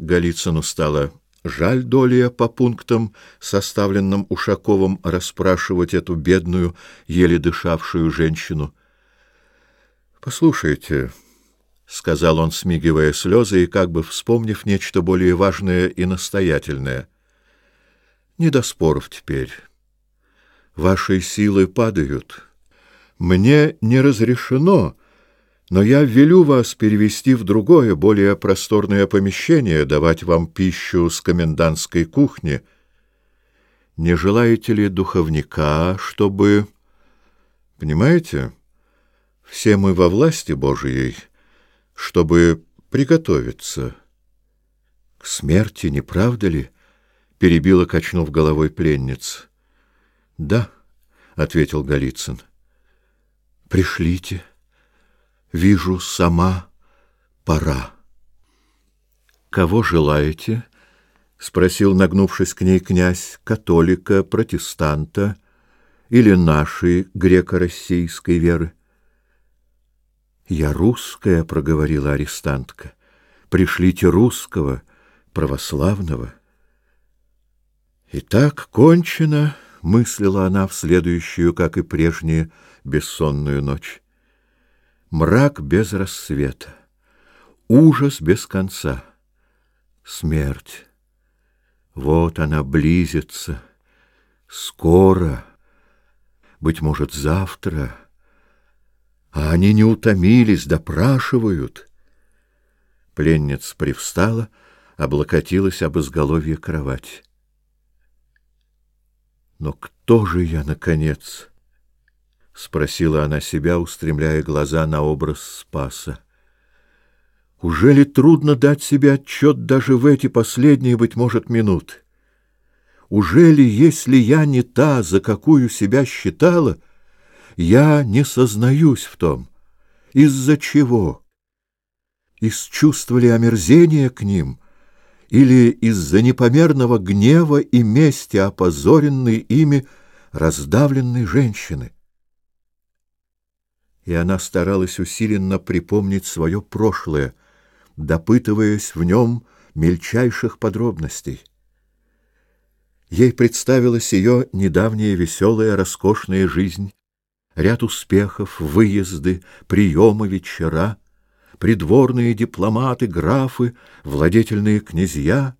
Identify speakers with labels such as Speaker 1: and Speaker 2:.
Speaker 1: Голицыну стало жаль Долия по пунктам, составленным Ушаковым, расспрашивать эту бедную, еле дышавшую женщину. «Послушайте», — сказал он, смигивая слезы и как бы вспомнив нечто более важное и настоятельное, — «не до споров теперь. Ваши силы падают. Мне не разрешено...» Но я велю вас перевести в другое, более просторное помещение, давать вам пищу с комендантской кухни. Не желаете ли духовника, чтобы... Понимаете, все мы во власти Божией, чтобы приготовиться. К смерти, не правда ли? Перебила, качнув головой пленниц. Да, — ответил Голицын. — Пришлите. — Вижу, сама пора. Кого желаете? спросил, нагнувшись к ней князь, католика, протестанта или нашей греко-российской веры. Я русская, проговорила арестантка. Пришлите русского, православного. И так кончено, мыслила она в следующую, как и прежнюю, бессонную ночь мрак без рассвета, ужас без конца, смерть. Вот она близится, скоро, быть может, завтра. А они не утомились, допрашивают. Пленница привстала, облокотилась об изголовье кровати. Но кто же я, наконец? — спросила она себя, устремляя глаза на образ Спаса. Ужели трудно дать себе отчет даже в эти последние, быть может, минуты? Ужели, если я не та, за какую себя считала, я не сознаюсь в том? Из-за чего? Из чувства ли омерзения к ним? Или из-за непомерного гнева и мести опозоренной ими раздавленной женщины? — и она старалась усиленно припомнить свое прошлое, допытываясь в нем мельчайших подробностей. Ей представилась ее недавняя веселая, роскошная жизнь, ряд успехов, выезды, приемы, вечера, придворные дипломаты, графы, владетельные князья —